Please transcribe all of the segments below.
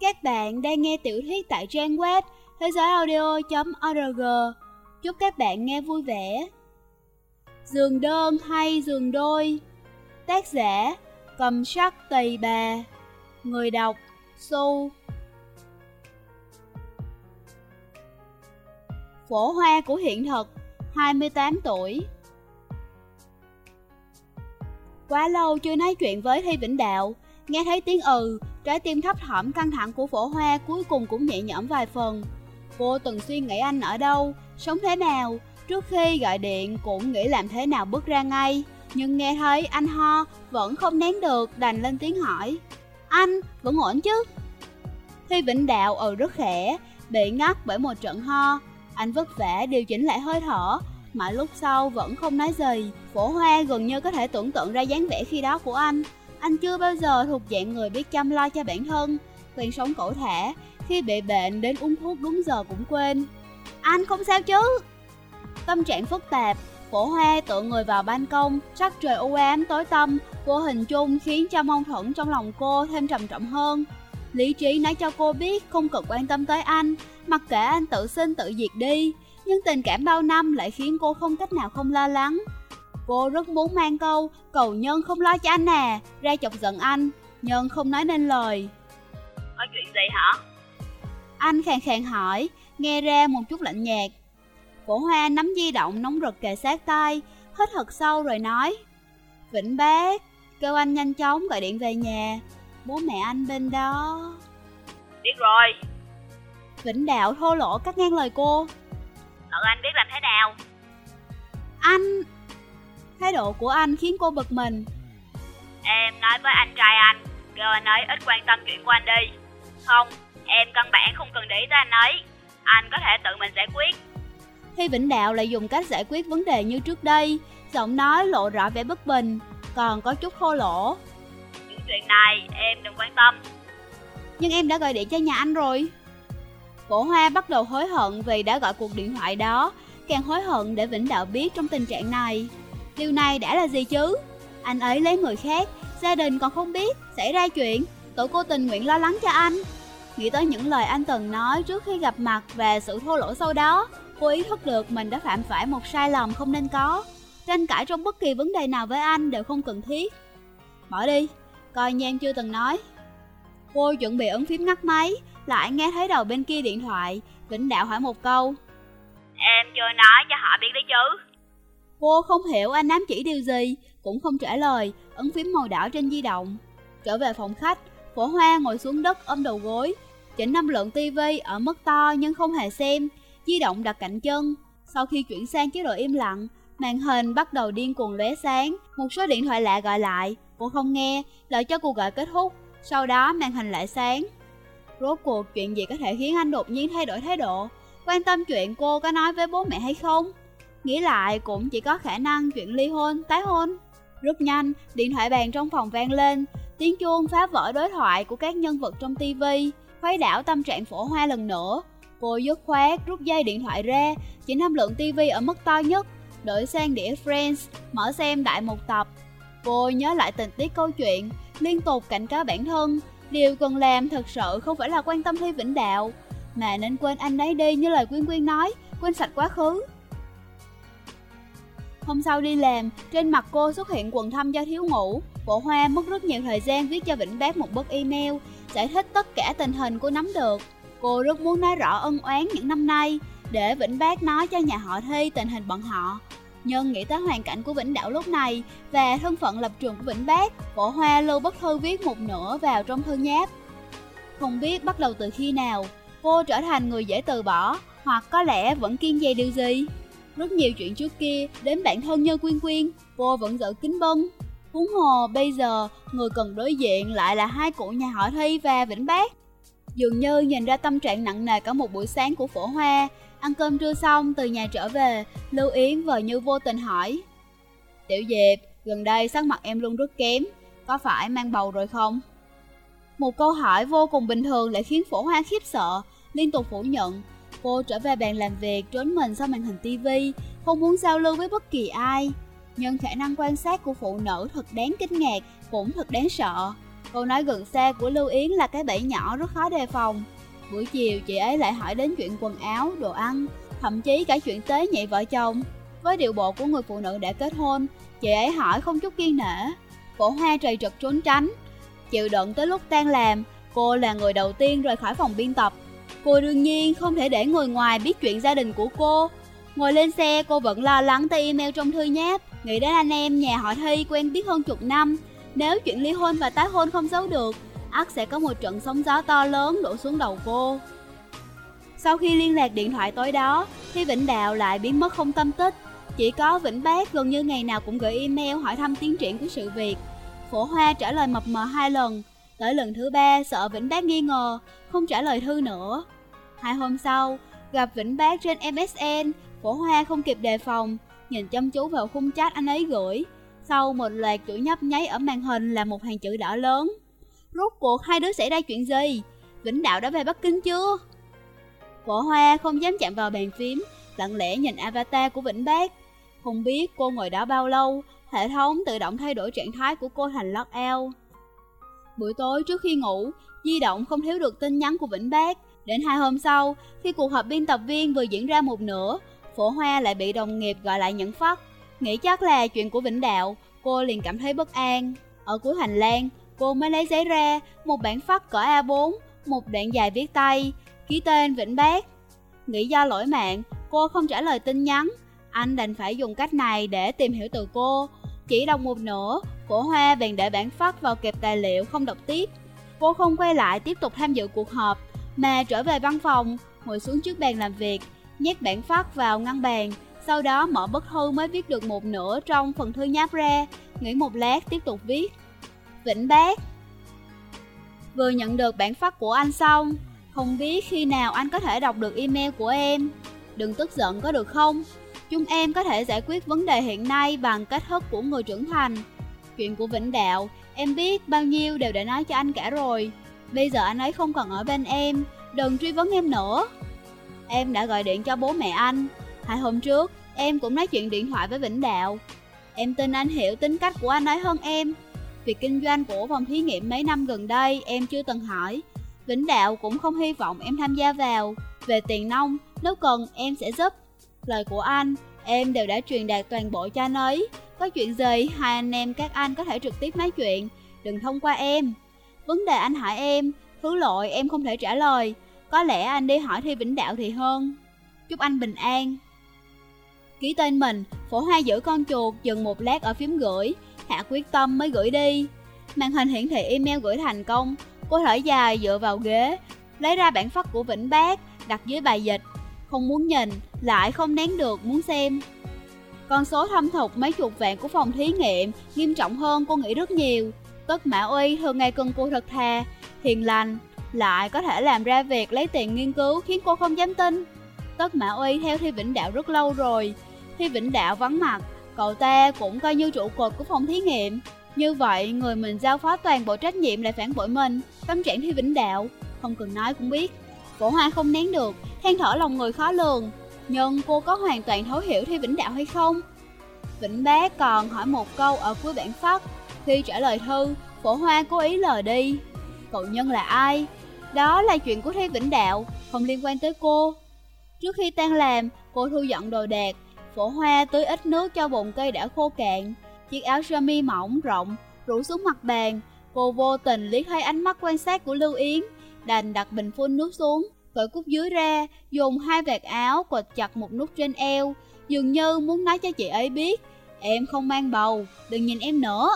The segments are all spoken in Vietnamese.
Các bạn đang nghe tiểu thuyết tại trang web thế giới audio.org. Chúc các bạn nghe vui vẻ. Giường đơn hay giường đôi Tác giả, Cầm sắc tỳ bà Người đọc, Su Phổ hoa của hiện thực 28 tuổi Quá lâu chưa nói chuyện với Thi Vĩnh Đạo Nghe thấy tiếng ừ Trái tim thấp thỏm căng thẳng của phổ hoa cuối cùng cũng nhẹ nhõm vài phần. Cô từng suy nghĩ anh ở đâu, sống thế nào? Trước khi gọi điện cũng nghĩ làm thế nào bước ra ngay. Nhưng nghe thấy anh ho vẫn không nén được đành lên tiếng hỏi. Anh vẫn ổn chứ? Thi Vĩnh Đạo ừ rất khẽ Bị ngắt bởi một trận ho. Anh vất vả điều chỉnh lại hơi thở Mãi lúc sau vẫn không nói gì. Phổ hoa gần như có thể tưởng tượng ra dáng vẻ khi đó của anh. Anh chưa bao giờ thuộc dạng người biết chăm lo cho bản thân. Quen sống cổ thả Khi bị bệnh đến uống thuốc đúng giờ cũng quên. Anh không sao chứ? Tâm trạng phức tạp Phổ hoa tựa người vào ban công, Sắc trời u ám tối tăm, Vô hình chung khiến cho mâu thuẫn trong lòng cô thêm trầm trọng hơn. Lý trí nói cho cô biết không cần quan tâm tới anh, Mặc kệ anh tự sinh tự diệt đi, Nhưng tình cảm bao năm lại khiến cô không cách nào không lo lắng. Cô rất muốn mang câu Cầu nhân không lo cho anh nè. Ra chọc giận anh. Nhân không nói nên lời. Có chuyện gì hả? Anh khàn khàn hỏi Nghe ra một chút lạnh nhạt. Cổ hoa nắm di động nóng rực kề sát tay Hít thật sâu rồi nói Vĩnh bác Kêu anh nhanh chóng gọi điện về nhà. Bố mẹ anh bên đó. Biết rồi. Vĩnh đạo thô lỗ cắt ngang lời cô. Tự anh biết làm thế nào? Anh Thái độ của anh khiến cô bực mình. Em nói với anh trai anh Kêu anh ấy ít quan tâm chuyện của anh đi. Không Em căn bản không cần để ý tới anh ấy. Anh có thể tự mình giải quyết. Thi Vĩnh Đạo lại dùng cách giải quyết vấn đề như trước đây Giọng nói lộ rõ vẻ bất bình Còn có chút thô lỗ. Những chuyện này em đừng quan tâm. Nhưng em đã gọi điện cho nhà anh rồi. Cổ Hoa bắt đầu hối hận vì đã gọi cuộc điện thoại đó Càng hối hận để Vĩnh Đạo biết trong tình trạng này Điều này đã là gì chứ? Anh ấy lấy người khác, Gia đình còn không biết, Xảy ra chuyện. Tổ cô tình nguyện lo lắng cho anh. Nghĩ tới những lời anh từng nói trước khi gặp mặt Và sự thô lỗ sau đó, Cô ý thức được mình đã phạm phải một sai lầm không nên có. Tranh cãi trong bất kỳ vấn đề nào với anh đều không cần thiết. Bỏ đi, Coi như em chưa từng nói. Cô chuẩn bị ấn phím ngắt máy, Lại nghe thấy đầu bên kia điện thoại, Vĩnh Đạo hỏi một câu. Em chưa nói cho họ biết đấy chứ. Cô không hiểu anh ám chỉ điều gì, Cũng không trả lời, Ấn phím màu đỏ trên di động. Trở về phòng khách, Phổ Hoa ngồi xuống đất ôm đầu gối. Chỉnh năm lượng tivi ở mức to nhưng không hề xem. Di động đặt cạnh chân. Sau khi chuyển sang chế độ im lặng, Màn hình bắt đầu điên cuồng lóe sáng. Một số điện thoại lạ gọi lại. Cô không nghe, Đợi cho cuộc gọi kết thúc. Sau đó màn hình lại sáng. Rốt cuộc chuyện gì có thể khiến anh đột nhiên thay đổi thái độ? Quan tâm chuyện cô có nói với bố mẹ hay không? Nghĩ lại cũng chỉ có khả năng chuyện ly hôn, tái hôn. Rất nhanh, điện thoại bàn trong phòng vang lên. Tiếng chuông phá vỡ đối thoại của các nhân vật trong tivi Khuấy đảo tâm trạng phổ hoa lần nữa. Cô dứt khoát rút dây điện thoại ra Chỉnh âm lượng tivi ở mức to nhất. Đổi sang đĩa Friends Mở xem đại một tập. Cô nhớ lại tình tiết câu chuyện Liên tục cảnh cáo bản thân Điều cần làm thật sự không phải là quan tâm Thi Vĩnh Đạo. Mà nên quên anh ấy đi như lời Quyên Quyên nói Quên sạch quá khứ. Hôm sau đi làm, trên mặt cô xuất hiện quần thâm do thiếu ngủ. Bộ Hoa mất rất nhiều thời gian viết cho Vĩnh Bác một bức email, giải thích tất cả tình hình cô nắm được. Cô rất muốn nói rõ ân oán những năm nay, để Vĩnh Bác nói cho nhà họ Thi tình hình bọn họ. Nhưng nghĩ tới hoàn cảnh của Vĩnh Đạo lúc này và thân phận lập trường của Vĩnh Bác, Bộ Hoa lưu bức thư viết một nửa vào trong thư nháp. Không biết bắt đầu từ khi nào, cô trở thành người dễ từ bỏ, hoặc có lẽ vẫn kiên dè điều gì. Rất nhiều chuyện trước kia, đến bản thân như Quyên Quyên, cô vẫn giữ kính bân. Huống hồ bây giờ, người cần đối diện lại là hai cụ nhà họ Thi và Vĩnh Bác. Dường như nhìn ra tâm trạng nặng nề cả một buổi sáng của phổ hoa, ăn cơm trưa xong từ nhà trở về, Lưu Yến vờ như vô tình hỏi. Tiểu Diệp, gần đây sắc mặt em luôn rất kém, có phải mang bầu rồi không? Một câu hỏi vô cùng bình thường lại khiến phổ hoa khiếp sợ, liên tục phủ nhận, Cô trở về bàn làm việc trốn mình sau màn hình tivi, không muốn giao lưu với bất kỳ ai. Nhưng khả năng quan sát của phụ nữ thật đáng kinh ngạc, cũng thật đáng sợ. Câu nói gần xa của Lưu Yến là cái bẫy nhỏ rất khó đề phòng. Buổi chiều chị ấy lại hỏi đến chuyện quần áo, đồ ăn, thậm chí cả chuyện tế nhị vợ chồng. Với điệu bộ của người phụ nữ đã kết hôn, chị ấy hỏi không chút kiên nể. cổ hoa trầy trật trốn tránh. Chịu đựng tới lúc tan làm, cô là người đầu tiên rời khỏi phòng biên tập. Cô đương nhiên không thể để người ngoài biết chuyện gia đình của cô. Ngồi lên xe, cô vẫn lo lắng tới email trong thư nháp, nghĩ đến anh em nhà họ Thi quen biết hơn chục năm. Nếu chuyện ly hôn và tái hôn không giấu được, ắt sẽ có một trận sóng gió to lớn đổ xuống đầu cô. Sau khi liên lạc điện thoại tối đó, Thi Vĩnh Đạo lại biến mất không tâm tích. Chỉ có Vĩnh Bác gần như ngày nào cũng gửi email hỏi thăm tiến triển của sự việc. Phổ Hoa trả lời mập mờ hai lần, tới lần thứ ba sợ Vĩnh Bác nghi ngờ, không trả lời thư nữa. Hai hôm sau, gặp Vĩnh Bác trên MSN, Phổ Hoa không kịp đề phòng, nhìn chăm chú vào khung chat anh ấy gửi. Sau một loạt chữ nhấp nháy ở màn hình là một hàng chữ đỏ lớn. Rốt cuộc hai đứa xảy ra chuyện gì? Vĩnh Đạo đã về Bắc Kinh chưa? Phổ Hoa không dám chạm vào bàn phím, lặng lẽ nhìn avatar của Vĩnh Bác. Không biết cô ngồi đó bao lâu, hệ thống tự động thay đổi trạng thái của cô thành log eo. Buổi tối trước khi ngủ, di động không thiếu được tin nhắn của Vĩnh Bác. Đến hai hôm sau, khi cuộc họp biên tập viên vừa diễn ra một nửa, Phổ Hoa lại bị đồng nghiệp gọi lại nhận phát. Nghĩ chắc là chuyện của Vĩnh Đạo, cô liền cảm thấy bất an. Ở cuối hành lang, cô mới lấy giấy ra, một bản phát cỡ A4, một đoạn dài viết tay, ký tên Vĩnh Bác. Nghĩ do lỗi mạng, cô không trả lời tin nhắn. Anh đành phải dùng cách này để tìm hiểu từ cô. Chỉ đọc một nửa, của Hoa bèn để bản phát vào kẹp tài liệu không đọc tiếp. Cô không quay lại tiếp tục tham dự cuộc họp, mà trở về văn phòng, ngồi xuống trước bàn làm việc, nhét bản phát vào ngăn bàn, sau đó mở bức thư mới viết được một nửa trong phần thư nháp ra, nghĩ một lát tiếp tục viết. Vĩnh Bác Vừa nhận được bản phát của anh xong, không biết khi nào anh có thể đọc được email của em. Đừng tức giận có được không? Chúng em có thể giải quyết vấn đề hiện nay bằng cách thức của người trưởng thành. Chuyện của Vĩnh Đạo, em biết bao nhiêu đều đã nói cho anh cả rồi. Bây giờ anh ấy không còn ở bên em, đừng truy vấn em nữa. Em đã gọi điện cho bố mẹ anh. Hai hôm trước, em cũng nói chuyện điện thoại với Vĩnh Đạo. Em tin anh hiểu tính cách của anh ấy hơn em. Việc kinh doanh của phòng thí nghiệm mấy năm gần đây em chưa từng hỏi. Vĩnh Đạo cũng không hy vọng em tham gia vào. Về tiền nông, nếu cần em sẽ giúp. Lời của anh, em đều đã truyền đạt toàn bộ cho anh ấy. Có chuyện gì, hai anh em các anh có thể trực tiếp nói chuyện, đừng thông qua em. Vấn đề anh hỏi em, thứ lỗi em không thể trả lời. Có lẽ anh đi hỏi Thi Vĩnh Đạo thì hơn. Chúc anh bình an. Ký tên mình, phổ hoa giữ con chuột dừng một lát ở phím gửi, hạ quyết tâm mới gửi đi. Màn hình hiển thị email gửi thành công, cô thở dài dựa vào ghế, lấy ra bản phát của Vĩnh Bác, đặt dưới bài dịch. Không muốn nhìn, lại không nén được muốn xem. Con số thâm thục mấy chục vạn của phòng thí nghiệm nghiêm trọng hơn cô nghĩ rất nhiều. Tất Mã Uy thường ngày cần cô thật thà, hiền lành, lại có thể làm ra việc lấy tiền nghiên cứu khiến cô không dám tin. Tất Mã Uy theo Thi Vĩnh Đạo rất lâu rồi, Thi Vĩnh Đạo vắng mặt, cậu ta cũng coi như trụ cột của phòng thí nghiệm. Như vậy, người mình giao phó toàn bộ trách nhiệm lại phản bội mình, tâm trạng Thi Vĩnh Đạo, không cần nói cũng biết. Cổ hoa không nén được, than thở lòng người khó lường. Nhưng cô có hoàn toàn thấu hiểu Thi Vĩnh Đạo hay không? Vĩnh Bá còn hỏi một câu ở cuối bản phát. Khi trả lời thư, phổ hoa cố ý lờ đi. Cậu nhân là ai? Đó là chuyện của Thi Vĩnh Đạo, không liên quan tới cô. Trước khi tan làm, cô thu dọn đồ đạc, phổ hoa tưới ít nước cho bồn cây đã khô cạn. Chiếc áo sơ mi mỏng, rộng, rủ xuống mặt bàn. Cô vô tình liếc thấy ánh mắt quan sát của Lưu Yến, đành đặt bình phun nước xuống, cởi cúc dưới ra, dùng hai vạt áo quệt chặt một nút trên eo, dường như muốn nói cho chị ấy biết, em không mang bầu, đừng nhìn em nữa.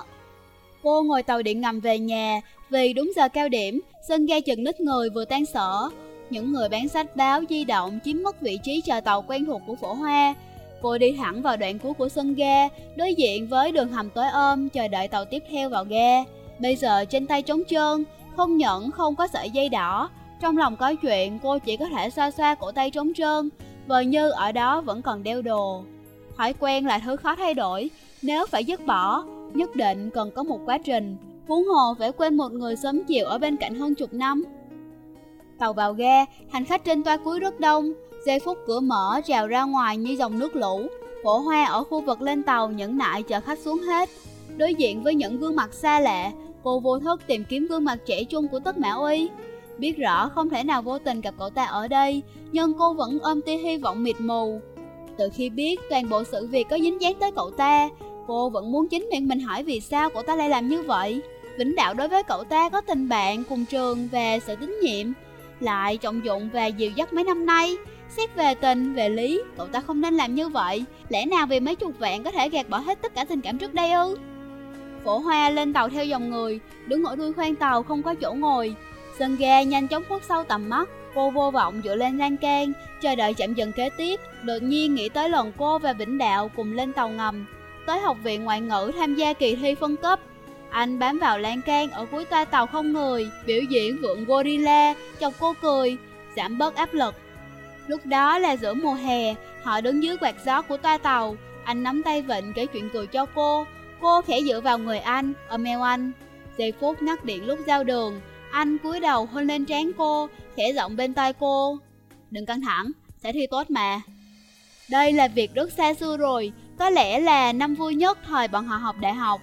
Cô ngồi tàu điện ngầm về nhà, vì đúng giờ cao điểm, sân ga chừng nít người vừa tan sở. Những người bán sách báo di động chiếm mất vị trí chờ tàu quen thuộc của phổ hoa. Cô đi thẳng vào đoạn cuối của sân ga, đối diện với đường hầm tối ôm, chờ đợi tàu tiếp theo vào ga. Bây giờ trên tay trống trơn, không nhận không có sợi dây đỏ. Trong lòng có chuyện, cô chỉ có thể xoa xoa cổ tay trống trơn, vờ như ở đó vẫn còn đeo đồ. Thói quen là thứ khó thay đổi, nếu phải dứt bỏ, nhất định cần có một quá trình. Huống hồ phải quên một người sớm chiều ở bên cạnh hơn chục năm. Tàu vào ga, hành khách trên toa cuối rất đông, giây phút cửa mở trào ra ngoài như dòng nước lũ. cổ hoa ở khu vực lên tàu nhẫn nại chờ khách xuống hết. Đối diện với những gương mặt xa lạ, Cô vô thức tìm kiếm gương mặt trẻ trung của Tất Mã Uy. Biết rõ không thể nào vô tình gặp cậu ta ở đây, nhưng cô vẫn ôm tia hy vọng mịt mù. Từ khi biết toàn bộ sự việc có dính dáng tới cậu ta, cô vẫn muốn chính miệng mình hỏi vì sao cậu ta lại làm như vậy. Vĩnh Đạo đối với cậu ta có tình bạn cùng trường và sự tín nhiệm, lại trọng dụng và dìu dắt mấy năm nay. Xét về tình, về lý, cậu ta không nên làm như vậy. Lẽ nào vì mấy chục vạn có thể gạt bỏ hết tất cả tình cảm trước đây ư? Phổ Hoa lên tàu theo dòng người, đứng ở đuôi khoang tàu không có chỗ ngồi. Sân ga nhanh chóng khuất sâu tầm mắt, cô vô vọng dựa lên lan can, chờ đợi chạm dần kế tiếp. Đột nhiên nghĩ tới lần cô và Vĩnh Đạo cùng lên tàu ngầm, tới học viện ngoại ngữ tham gia kỳ thi phân cấp. Anh bám vào lan can ở cuối toa tàu không người, biểu diễn vượn gorilla, chọc cô cười, giảm bớt áp lực. Lúc đó là giữa mùa hè, họ đứng dưới quạt gió của toa tàu, anh nắm tay Vịnh kể chuyện cười cho cô, Cô khẽ dựa vào người anh, ôm eo anh. Giây phút ngắt điện lúc giao đường, anh cúi đầu hôn lên trán cô, khẽ giọng bên tai cô. Đừng căng thẳng, sẽ thi tốt mà. Đây là việc rất xa xưa rồi, có lẽ là năm vui nhất thời bọn họ học đại học.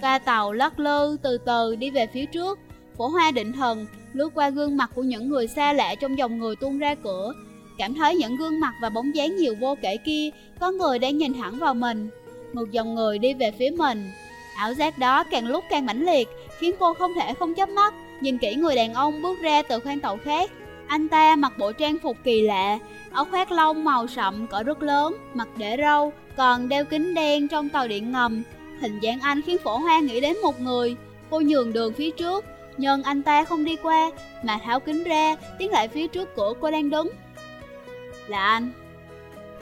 Ca tàu lắc lư từ từ đi về phía trước, phổ hoa định thần, lướt qua gương mặt của những người xa lạ trong dòng người tuôn ra cửa. Cảm thấy những gương mặt và bóng dáng nhiều vô kể kia, có người đang nhìn thẳng vào mình một dòng người đi về phía mình. Ảo giác đó càng lúc càng mãnh liệt, khiến cô không thể không chớp mắt, nhìn kỹ người đàn ông bước ra từ khoang tàu khác. Anh ta mặc bộ trang phục kỳ lạ, áo khoác lông màu sậm cỡ rất lớn, mặt để râu, còn đeo kính đen trong tàu điện ngầm. Hình dạng anh khiến phổ hoa nghĩ đến một người, cô nhường đường phía trước, nhưng anh ta không đi qua, mà tháo kính ra, tiến lại phía trước cửa cô đang đứng. Là anh.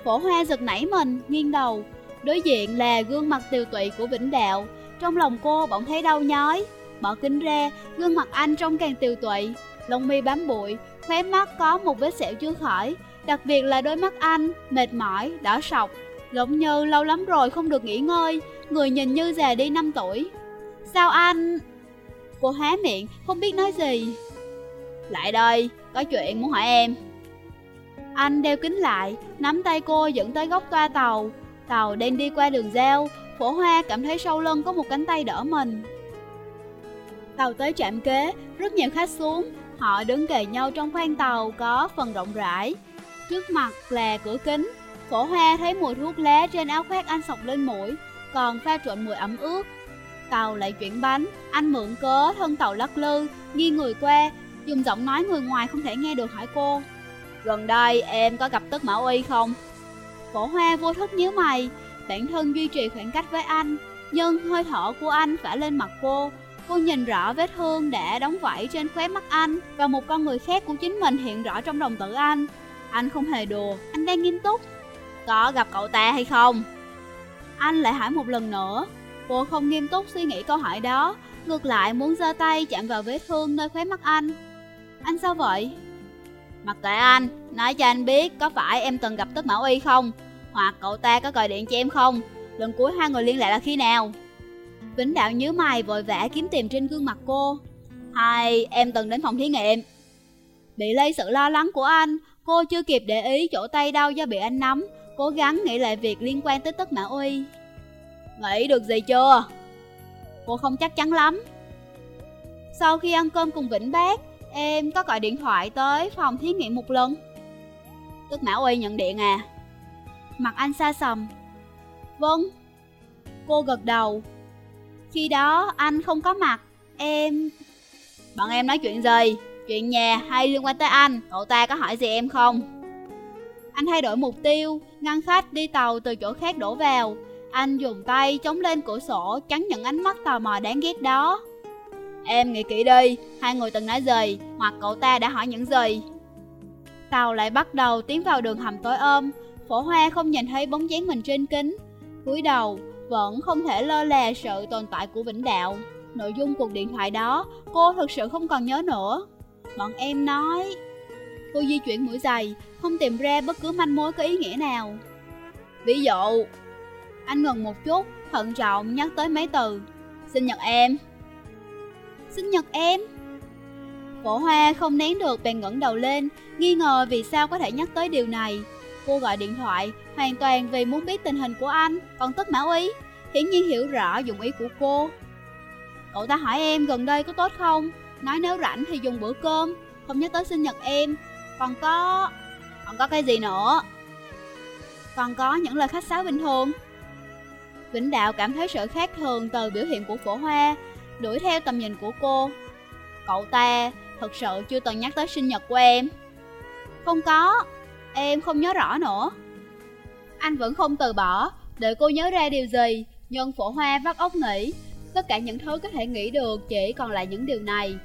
Phổ hoa giật nảy mình, nghiêng đầu, Đối diện là gương mặt tiều tụy của Vĩnh Đạo. Trong lòng cô bỗng thấy đau nhói. Bỏ kính ra, gương mặt anh trông càng tiều tụy. Lông mi bám bụi, khóe mắt có một vết sẹo chưa khỏi. Đặc biệt là đôi mắt anh, mệt mỏi, đỏ sọc. Giống như lâu lắm rồi không được nghỉ ngơi Người nhìn như già đi 5 tuổi. Sao anh... Cô há miệng, không biết nói gì. Lại đây, có chuyện muốn hỏi em. Anh đeo kính lại, nắm tay cô dẫn tới góc toa tàu. Tàu đang đi qua đường giao, phổ hoa cảm thấy sau lưng có một cánh tay đỡ mình. Tàu tới trạm kế, rất nhiều khách xuống, họ đứng kề nhau trong khoang tàu có phần rộng rãi. Trước mặt là cửa kính, phổ hoa thấy mùi thuốc lá trên áo khoác anh sọc lên mũi, còn pha trộn mùi ẩm ướt. Tàu lại chuyển bánh, anh mượn cớ thân tàu lắc lư, nghi người qua, dùng giọng nói người ngoài không thể nghe được hỏi cô. Gần đây em có gặp tức Mão Uy không? Cổ hoa vô thức nhíu mày, bản thân duy trì khoảng cách với anh, nhưng hơi thở của anh phả lên mặt cô. Cô nhìn rõ vết thương đã đóng vảy trên khóe mắt anh và một con người khác của chính mình hiện rõ trong đồng tử anh. Anh không hề đùa, anh đang nghiêm túc. Có gặp cậu ta hay không? Anh lại hỏi một lần nữa. Cô không nghiêm túc suy nghĩ câu hỏi đó, ngược lại muốn giơ tay chạm vào vết thương nơi khóe mắt anh. Anh sao vậy? Mặc kệ anh, nói cho anh biết có phải em từng gặp Tất Mão Y không? Hoặc cậu ta có gọi điện cho em không? Lần cuối hai người liên lạc là khi nào? Vĩnh Đạo nhớ mày vội vã kiếm tìm trên gương mặt cô. Hay em từng đến phòng thí nghiệm? Bị lây sự lo lắng của anh, cô chưa kịp để ý chỗ tay đau do bị anh nắm, cố gắng nghĩ lại việc liên quan tới Tất Mã Uy. Nghĩ được gì chưa? Cô không chắc chắn lắm. Sau khi ăn cơm cùng Vĩnh Bác, Em có gọi điện thoại tới phòng thí nghiệm một lần Tức Mã Uy nhận điện à Mặt anh xa sầm. Vâng. Cô gật đầu. Khi đó anh không có mặt Em Bọn em nói chuyện gì? Chuyện nhà hay liên quan tới anh? Cậu ta có hỏi gì em không? Anh thay đổi mục tiêu Ngăn khách đi tàu từ chỗ khác đổ vào. Anh dùng tay chống lên cửa sổ Chắn những ánh mắt tò mò đáng ghét đó. Em nghĩ kỹ đi, hai người từng nói gì, hoặc cậu ta đã hỏi những gì. Tàu lại bắt đầu tiến vào đường hầm tối ôm, phổ hoa không nhìn thấy bóng dáng mình trên kính. cúi đầu, vẫn không thể lơ là sự tồn tại của Vĩnh Đạo. Nội dung cuộc điện thoại đó, cô thực sự không còn nhớ nữa. Bọn em nói... Cô di chuyển mũi giày, không tìm ra bất cứ manh mối có ý nghĩa nào. Ví dụ... Anh ngừng một chút, thận trọng nhắc tới mấy từ. Sinh nhật em sinh nhật em Phổ Hoa không nén được bèn ngẩng đầu lên, nghi ngờ vì sao có thể nhắc tới điều này. Cô gọi điện thoại, hoàn toàn vì muốn biết tình hình của anh, còn tất mã ý, hiển nhiên hiểu rõ dụng ý của cô. Cậu ta hỏi em gần đây có tốt không? Nói nếu rảnh thì dùng bữa cơm, không nhớ tới sinh nhật em. Còn có... còn có cái gì nữa? Còn có những lời khách sáo bình thường. Vĩnh Đạo cảm thấy sự khác thường từ biểu hiện của phổ hoa, đuổi theo tầm nhìn của cô. Cậu ta thật sự chưa từng nhắc tới sinh nhật của em. Không có, em không nhớ rõ nữa. Anh vẫn không từ bỏ, đợi cô nhớ ra điều gì, Nhân phổ hoa vắt óc nghĩ. Tất cả những thứ có thể nghĩ được chỉ còn lại những điều này.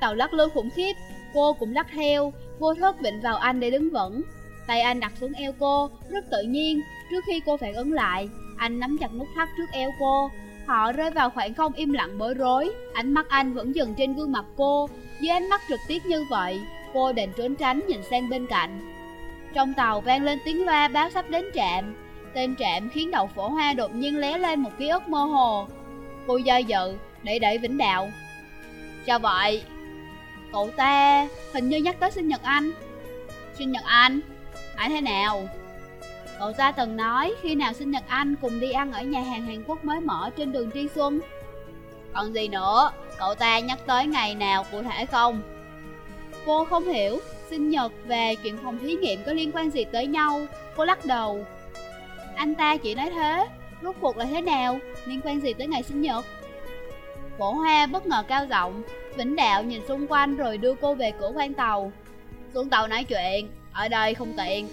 Tàu lắc lư khủng khiếp, cô cũng lắc theo, vô thức vịnh vào anh để đứng vững. Tay anh đặt xuống eo cô, rất tự nhiên, trước khi cô phản ứng lại, anh nắm chặt nút thắt trước eo cô. Họ rơi vào khoảng không im lặng bối rối, ánh mắt anh vẫn dừng trên gương mặt cô. Dưới ánh mắt trực tiếp như vậy, cô định trốn tránh nhìn sang bên cạnh. Trong tàu vang lên tiếng loa báo sắp đến trạm. Tên trạm khiến đầu phổ hoa đột nhiên lé lên một ký ức mơ hồ. Cô do dự, để đẩy Vĩnh Đạo. Chào vậy. Cậu ta hình như nhắc tới sinh nhật anh. Sinh nhật anh? Hãy thế nào? Cậu ta từng nói khi nào sinh nhật anh cùng đi ăn ở nhà hàng Hàn Quốc mới mở trên đường Tri Xuân. Còn gì nữa, cậu ta nhắc tới ngày nào cụ thể không? Cô không hiểu, sinh nhật về chuyện phòng thí nghiệm có liên quan gì tới nhau, cô lắc đầu. Anh ta chỉ nói thế, rốt cuộc là thế nào, liên quan gì tới ngày sinh nhật? Cổ hoa bất ngờ cao giọng, Vĩnh Đạo nhìn xung quanh rồi đưa cô về cửa khoang tàu. Xuống tàu nói chuyện, ở đây không tiện,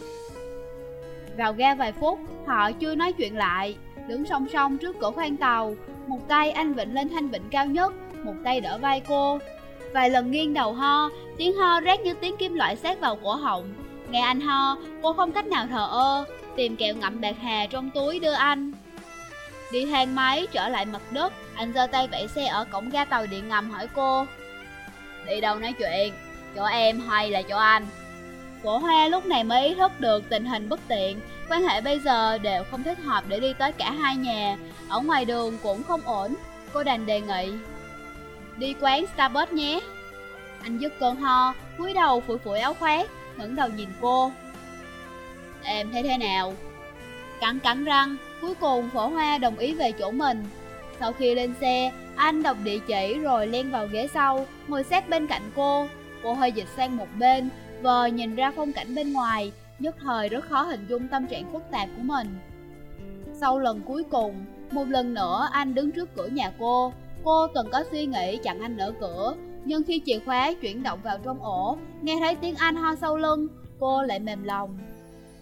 vào ga vài phút, họ chưa nói chuyện lại, đứng song song trước cửa khoang tàu, một tay anh vịnh lên thanh vịnh cao nhất, một tay đỡ vai cô. Vài lần nghiêng đầu ho, tiếng ho rét như tiếng kim loại sát vào cổ họng. Nghe anh ho, cô không cách nào thờ ơ, tìm kẹo ngậm bạc hà trong túi đưa anh. Đi thang máy trở lại mặt đất, anh giơ tay vẫy xe ở cổng ga tàu điện ngầm hỏi cô. Đi đâu nói chuyện, chỗ em hay là chỗ anh? Cổ hoa lúc này mới ý thức được tình hình bất tiện, quan hệ bây giờ đều không thích hợp để đi tới cả hai nhà, ở ngoài đường cũng không ổn, cô đành đề nghị. Đi quán Starbucks nhé. Anh dứt cơn ho, cúi đầu phủi phủi áo khoác, ngẩng đầu nhìn cô. Em thấy thế nào? Cắn cắn răng, cuối cùng phổ hoa đồng ý về chỗ mình. Sau khi lên xe, anh đọc địa chỉ rồi len vào ghế sau, ngồi sát bên cạnh cô. Cô hơi dịch sang một bên, vờ nhìn ra phong cảnh bên ngoài, nhất thời rất khó hình dung tâm trạng phức tạp của mình. Sau lần cuối cùng, một lần nữa anh đứng trước cửa nhà cô, cô từng có suy nghĩ chặn anh ở cửa, nhưng khi chìa khóa chuyển động vào trong ổ, nghe thấy tiếng anh ho sau lưng, cô lại mềm lòng.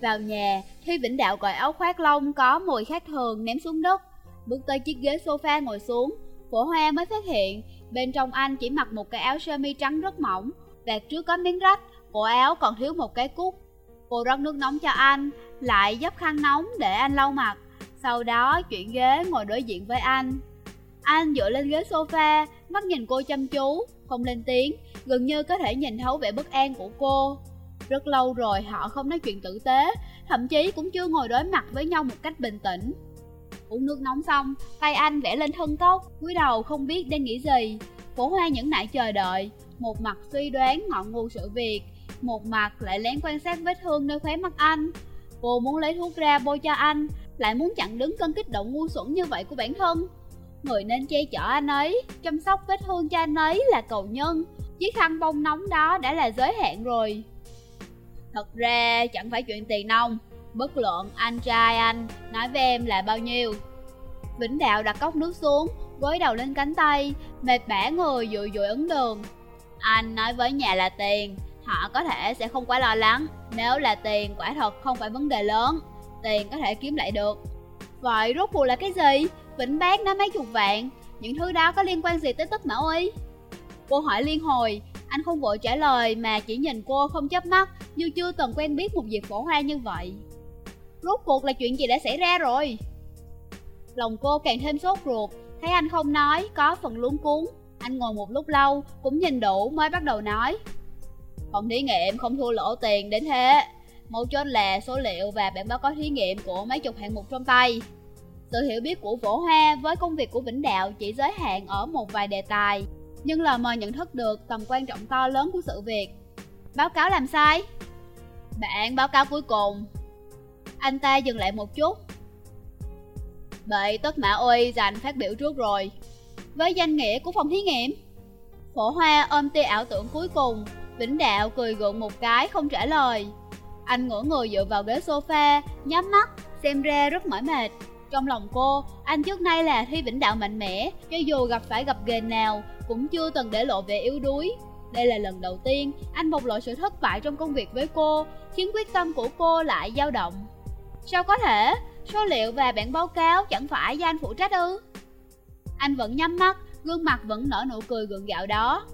Vào nhà, khi Vĩnh Đạo gọi áo khoác lông có mùi khác thường ném xuống đất, bước tới chiếc ghế sofa ngồi xuống, phổ hoa mới phát hiện bên trong anh chỉ mặc một cái áo sơ mi trắng rất mỏng, vạt trước có miếng rách, cổ áo còn thiếu một cái cúc. Cô rót nước nóng cho anh, lại dấp khăn nóng để anh lau mặt, sau đó chuyển ghế ngồi đối diện với anh. Anh dựa lên ghế sofa, mắt nhìn cô chăm chú, không lên tiếng, gần như có thể nhìn thấu vẻ bất an của cô. Rất lâu rồi họ không nói chuyện tử tế, thậm chí cũng chưa ngồi đối mặt với nhau một cách bình tĩnh. Uống nước nóng xong, tay anh vẽ lên thân cốc, cúi đầu không biết đang nghĩ gì. Cổ hoa những nãy chờ đợi, một mặt suy đoán ngọn nguồn sự việc, một mặt lại lén quan sát vết thương nơi khóe mắt anh. Cô muốn lấy thuốc ra bôi cho anh, lại muốn chặn đứng cơn kích động ngu xuẩn như vậy của bản thân. Người nên che chở anh ấy, chăm sóc vết thương cho anh ấy là cầu nhân. Chiếc khăn bông nóng đó đã là giới hạn rồi. Thật ra chẳng phải chuyện tiền nông, bất luận anh trai anh nói với em là bao nhiêu. Vĩnh Đạo đặt cốc nước xuống, gối đầu lên cánh tay, mệt bã người dụi dụi ấn đường. Anh nói với nhà là tiền, họ có thể sẽ không quá lo lắng nếu là tiền quả thật không phải vấn đề lớn tiền có thể kiếm lại được vậy rốt cuộc là cái gì vĩnh bác nói mấy chục vạn. Những thứ đó có liên quan gì tới tất mão y cô hỏi liên hồi. Anh không vội trả lời mà chỉ nhìn cô không chớp mắt như chưa từng quen biết một việc phổ hoa như vậy. Rốt cuộc là chuyện gì đã xảy ra rồi? Lòng cô càng thêm sốt ruột. Thấy anh không nói, có phần luống cuốn anh ngồi một lúc lâu, cũng nhìn đủ mới bắt đầu nói. Phòng thí nghiệm, không thua lỗ tiền đến thế. Mấu chốt là số liệu và bản báo cáo thí nghiệm của mấy chục hạng mục trong tay. Sự hiểu biết của Vỗ Hoa với công việc của Vĩnh Đạo chỉ giới hạn ở một vài đề tài Nhưng lờ mờ nhận thức được tầm quan trọng to lớn của sự việc Báo cáo làm sai bạn báo cáo cuối cùng Anh ta dừng lại một chút Bị tất mã uy dành phát biểu trước rồi với danh nghĩa của phòng thí nghiệm. Phổ Hoa ôm tia ảo tưởng cuối cùng, Vĩnh Đạo cười gượng một cái không trả lời. Anh ngửa người dựa vào ghế sofa, nhắm mắt, xem ra rất mỏi mệt. Trong lòng cô, anh trước nay là Thi Vĩnh Đạo mạnh mẽ, cho dù gặp phải gặp ghềnh nào, cũng chưa từng để lộ vẻ yếu đuối. Đây là lần đầu tiên anh bộc lộ sự thất bại trong công việc với cô, khiến quyết tâm của cô lại dao động. Sao có thể? Số liệu và bản báo cáo chẳng phải do anh phụ trách ư? Anh vẫn nhắm mắt, gương mặt vẫn nở nụ cười gượng gạo đó.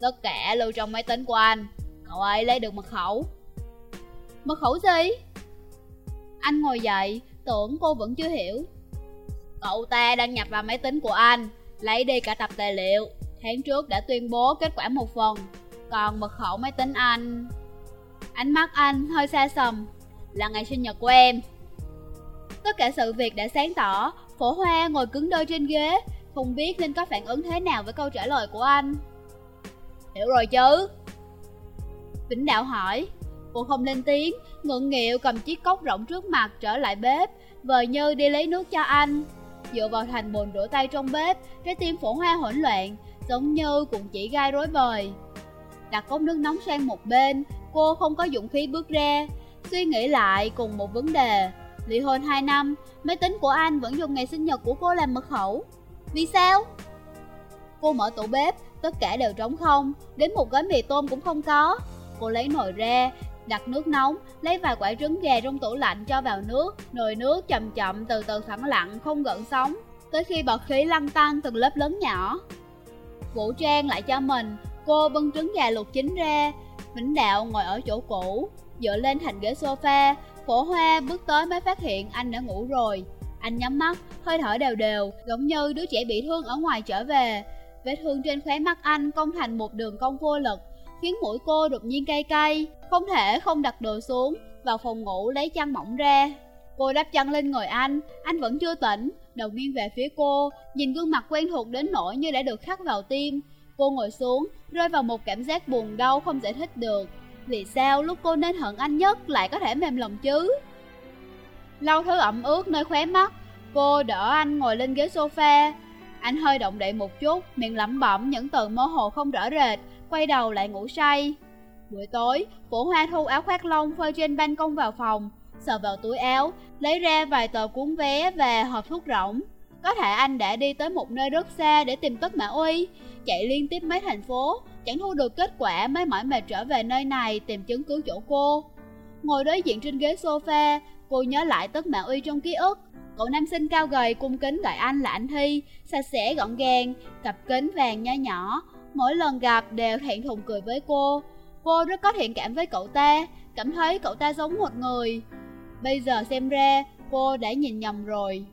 Tất cả lưu trong máy tính của anh, cậu ấy lấy được mật khẩu. Mật khẩu gì? Anh ngồi dậy, tưởng cô vẫn chưa hiểu. Cậu ta đăng nhập vào máy tính của anh, lấy đi cả tập tài liệu. Tháng trước đã tuyên bố kết quả một phần, còn mật khẩu máy tính anh... Ánh mắt anh hơi xa sầm, là ngày sinh nhật của em. Tất cả sự việc đã sáng tỏ, phổ hoa ngồi cứng đơ trên ghế, không biết nên có phản ứng thế nào với câu trả lời của anh. Hiểu rồi chứ? Vĩnh Đạo hỏi, cô không lên tiếng, ngượng nghịu cầm chiếc cốc rộng trước mặt trở lại bếp, vời như đi lấy nước cho anh. Dựa vào thành bồn rửa tay trong bếp, trái tim phổ hoa hỗn loạn, giống như cũng chỉ gai rối bời. Đặt cốc nước nóng sang một bên, cô không có dũng khí bước ra, suy nghĩ lại cùng một vấn đề. Ly hôn 2 năm, máy tính của anh vẫn dùng ngày sinh nhật của cô làm mật khẩu. Vì sao? Cô mở tủ bếp, tất cả đều trống không, đến một gói mì tôm cũng không có. Cô lấy nồi ra, đặt nước nóng, lấy vài quả trứng gà trong tủ lạnh cho vào nước, nồi nước chậm chậm từ từ phẳng lặng không gợn sóng, tới khi bọt khí lăn tan từng lớp lớn nhỏ. Vũ Trang lại cho mình, cô bưng trứng gà luộc chín ra, Vĩnh Đạo ngồi ở chỗ cũ, dựa lên thành ghế sofa, phổ hoa bước tới mới phát hiện anh đã ngủ rồi. Anh nhắm mắt, hơi thở đều đều, giống như đứa trẻ bị thương ở ngoài trở về. Vết thương trên khóe mắt anh cong thành một đường cong vô lực, khiến mũi cô đột nhiên cay cay, không thể không đặt đồ xuống, vào phòng ngủ lấy chăn mỏng ra. Cô đắp chăn lên người anh, anh vẫn chưa tỉnh, đầu nghiêng về phía cô, nhìn gương mặt quen thuộc đến nỗi như đã được khắc vào tim. Cô ngồi xuống, rơi vào một cảm giác buồn đau không giải thích được. Vì sao lúc cô nên hận anh nhất lại có thể mềm lòng chứ? Lau thứ ẩm ướt nơi khóe mắt, cô đỡ anh ngồi lên ghế sofa. Anh hơi động đậy một chút, miệng lẩm bẩm những từ mơ hồ không rõ rệt, quay đầu lại ngủ say. Buổi tối, phổ hoa thu áo khoác lông phơi trên ban công vào phòng, sờ vào túi áo, lấy ra vài tờ cuốn vé và hộp thuốc rỗng. Có thể anh đã đi tới một nơi rất xa để tìm tất mã uy, chạy liên tiếp mấy thành phố, chẳng thu được kết quả mới mỏi mệt trở về nơi này tìm chứng cứ chỗ cô. Ngồi đối diện trên ghế sofa, cô nhớ lại tất mã uy trong ký ức. Cậu nam sinh cao gầy cung kính gọi anh là anh Thi, sạch sẽ gọn gàng, cặp kính vàng nho nhỏ. Mỗi lần gặp đều thẹn thùng cười với cô. Cô rất có thiện cảm với cậu ta, cảm thấy cậu ta giống một người. Bây giờ xem ra, cô đã nhìn nhầm rồi.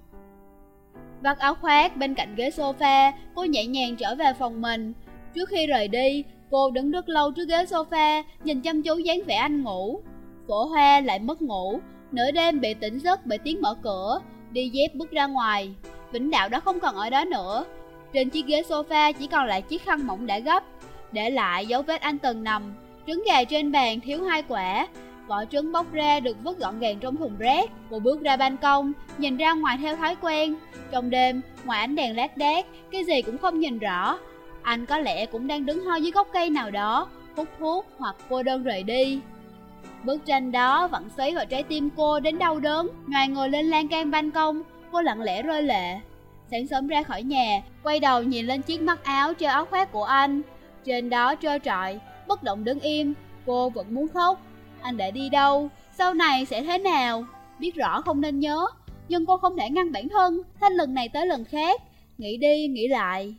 Vắt áo khoác bên cạnh ghế sofa, cô nhẹ nhàng trở về phòng mình. Trước khi rời đi, cô đứng rất lâu trước ghế sofa, nhìn chăm chú dáng vẻ anh ngủ. Phổ hoa lại mất ngủ, nửa đêm bị tỉnh giấc bởi tiếng mở cửa, đi dép bước ra ngoài. Vĩnh đạo đã không còn ở đó nữa. Trên chiếc ghế sofa chỉ còn lại chiếc khăn mỏng đã gấp, để lại dấu vết anh từng nằm. Trứng gà trên bàn thiếu hai quả, vỏ trứng bóc ra được vứt gọn gàng trong thùng rác. Cô bước ra ban công, nhìn ra ngoài theo thói quen. Trong đêm, ngoài ánh đèn lát đác, cái gì cũng không nhìn rõ. Anh có lẽ cũng đang đứng ho dưới gốc cây nào đó, hút thuốc hoặc cô đơn rời đi. Bức tranh đó vẫn xoáy vào trái tim cô đến đau đớn. Ngoài ngồi lên lan can ban công, cô lặng lẽ rơi lệ. Sáng sớm ra khỏi nhà, quay đầu nhìn lên chiếc mắt áo treo áo khoác của anh. Trên đó trơ trọi, bất động đứng im, cô vẫn muốn khóc. Anh đã đi đâu? Sau này sẽ thế nào? Biết rõ không nên nhớ, nhưng cô không thể ngăn bản thân, Thanh lần này tới lần khác. Nghĩ đi, nghĩ lại,